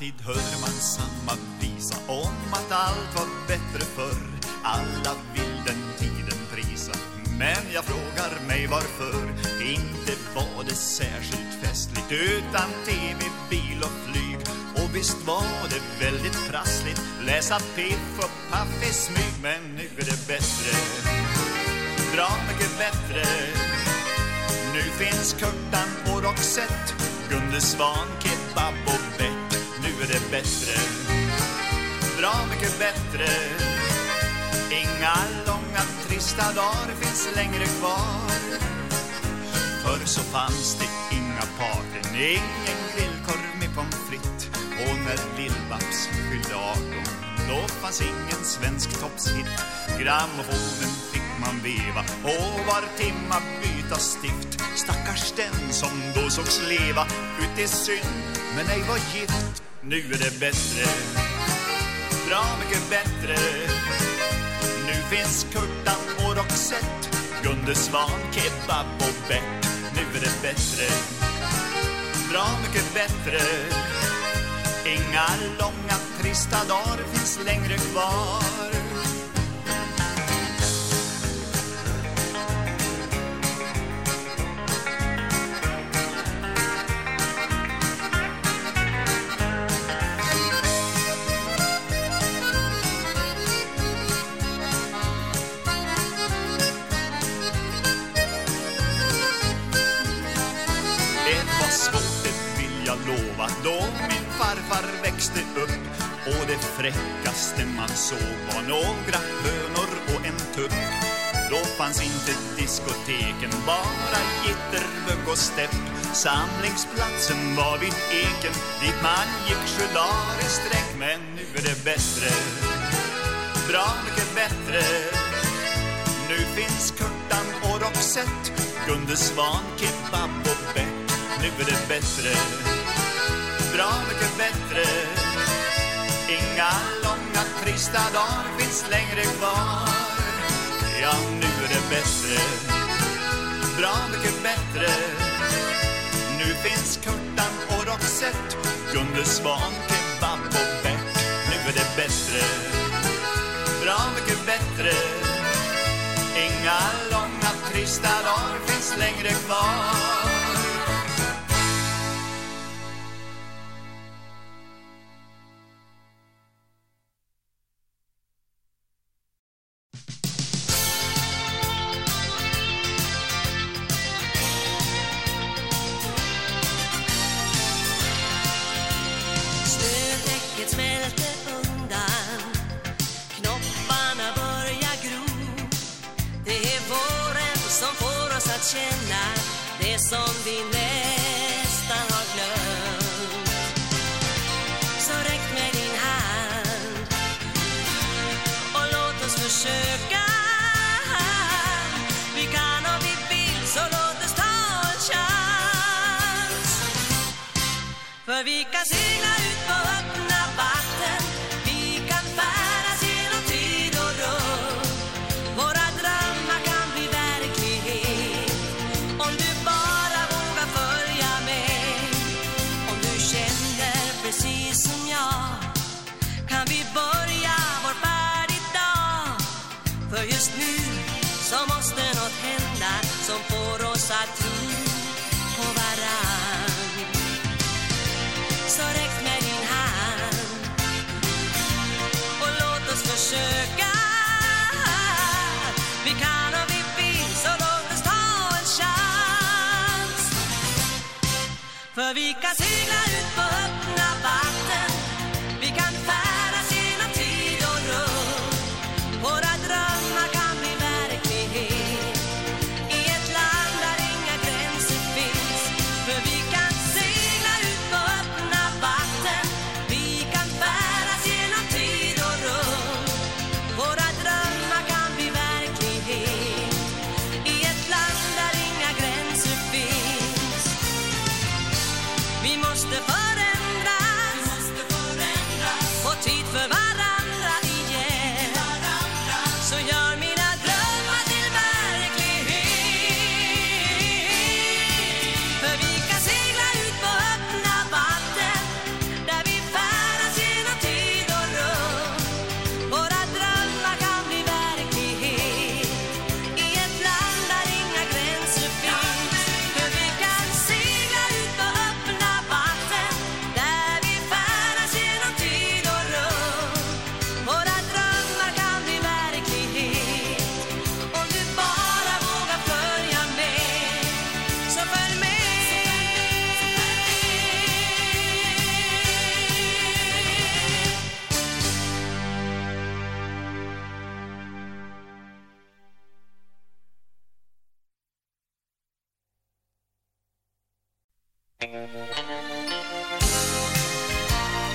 Alltid hör man samma visa om att allt var bättre förr. Alla vill den tiden prisa Men jag frågar mig varför. Inte var det särskilt festligt Utan tv, bil och flyg. Och visst var det väldigt prassligt Läsa piff och paff i smyg. Men nu är det bättre Bra mycket bättre. Nu finns Kurtan och Roxette Gunde Svan, kebab och bett det bättre. Bra mycket bättre. Inga långa trista dagar finns längre kvar. Förr så fanns det inga parten Ingen grillkorv med pommes frites. Och när Lill-Babs fyllde 18 Då fanns ingen svensk toppshit. Grammofonen fick man veva Och var timma byta stift. Stackars den som då sågs leva. Ut i synd men ej var gift. Nu är det bättre. Bra mycket bättre. Nu finns Kurtan och Roxette. Gunde Svan, kebab och Bert. Nu är det bättre. Bra mycket bättre. Inga långa trista dagar finns längre kvar. Det lova Då min farfar växte upp Och det fräckaste man såg var några hönor och en tupp. Då fanns inte diskoteken Bara gitterbugg och stepp. Samlingsplatsen var vid eken Dit man gick sju dagar i sträck. Men nu är det bättre Bra mycket bättre. Nu finns Kurtan och Roxette Gunde Svan, kebab och Beck Nu är det bättre. Bra mycket bättre. Inga långa trista dagar finns längre kvar. Ja, nu är det bättre. Bra mycket bättre. Nu finns Kurtan och Roxette. Gunde Svan, kebab och Bert Nu är det bättre. Bra mycket bättre. Inga långa trista dagar finns längre kvar. För vi kan segla ut på öppna vatten Vi kan färdas genom tid och rum. Våra drömmar kan bli verklighet Om du bara vågar följa med. Om du känner precis som jag Kan vi börja vår färd idag. För just nu så måste något hända Som får oss att tro Vi kan segla ut på